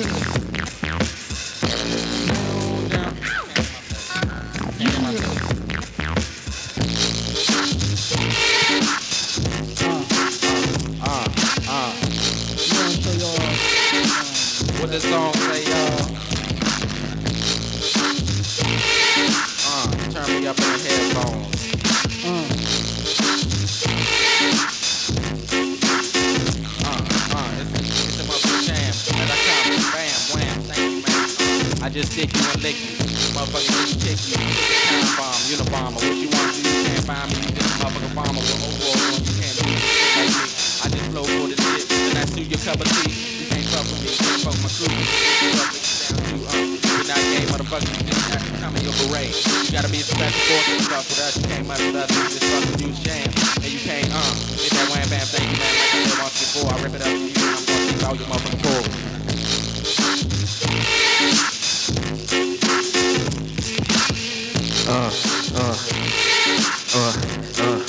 What this song say, y'all? Just stick you and lick you. Motherfucker just kick you. Time bomb, Unabomber. What you want to do, you can't find me. You just a motherfucking bomber with overall. You can't do shit like me. I just flow for the shit. Then I suit your cup of tea. You can't fuck with me. You can't fuck my crew. You fuck me down to, um, you're not gay, motherfucker. You just have to come in your beret. You gotta be a special force to fuck with us. You can't mess with us. You just fuck with you, sham. And you can't, um, get that wham bam, thank you, man. Like I said once before, I rip it up to you and I'm gonna all your motherfucking uh, uh.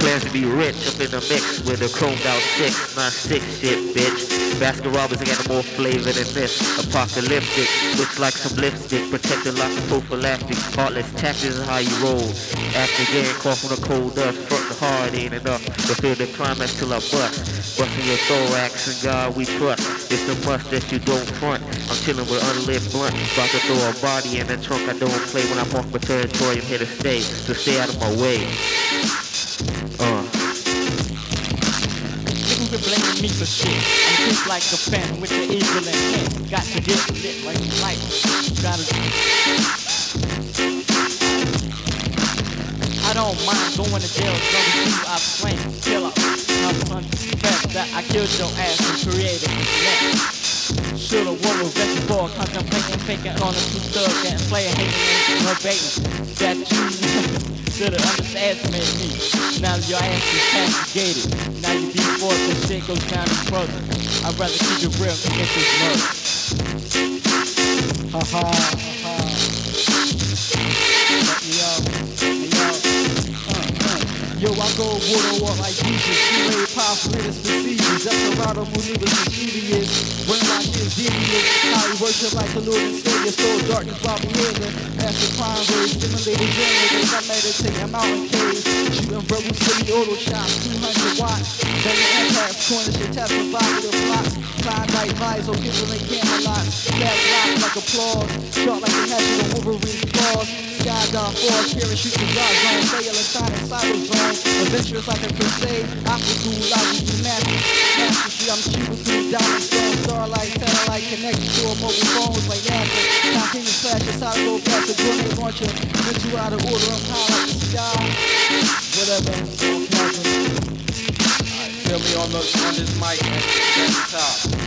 Plans to be rich up in the mix with a chromed out six, not six shit, bitch. Baskin Robbins ain't got no more flavor than this. Apocalyptic, looks like some lipstick, protected like a prophylactic. Heartless tactics is how you roll. After getting caught from the cold dust, hard ain't enough to feel the climax till I bust. Busting your thorax and God we trust. It's the must that you don't front. I'm chilling with unlit blunt, about to throw a body in the trunk. I don't play when I'm off my territory. I'm here to stay, so stay out of my way. Uh. Blaming me for shit. I'm just like a phantom with the evil intent. Got to get lit like a light. Gotta. Don't mind going to jail as long as you claim kill up. I'm confess that I killed your ass and created this net. Shoulda, woulda, veggie ball, contemplating, faking on a two thug, getting player hating, and baiting. That you shoulda underestimated me. Now your ass is castigated. Now you be forced and shit goes down in further. I'd rather keep it real than get this murder. Ha ha, Water walk like Jesus. Too late, pop, riddles, procedures. Desperado maneuvers, mischievous. Brainwash is devious. How he worship like the Lord and Savior. So darkness while we healing. After crime rate, stimulated generators. I meditate, I'm out in caves. Shooting verbal city auto shots, 200 watts. Banging impact, corner shit, test provocative blocks. Climb like vibes, or people in camera lots. Flat blocks like applause. Shot like the hatchet on Wolverine's claws. Skydive, force, parachute to God zone. Stay electronic, cyber zone. Adventurous like a crusade. Cool, logic, do magic. Mastery, I'm shooting through diamond stone. Starlight, satellite connected to a mobile phones like NASA. Continuous flashes, how to go past the grenade launcher. Get you out of order, I'm high like the sky. Whatever, don't happen. Feel me on the on this mic. At the top,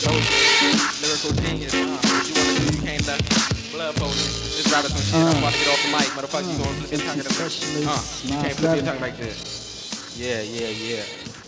Lyrical genius, uh. What you wanna do, you can't let blood potion. Just rather some shit. I'm about to get off the mic, motherfucker. You gonna flip your tongue at the Uh, you can't flip your tongue like this. Yeah, yeah, yeah.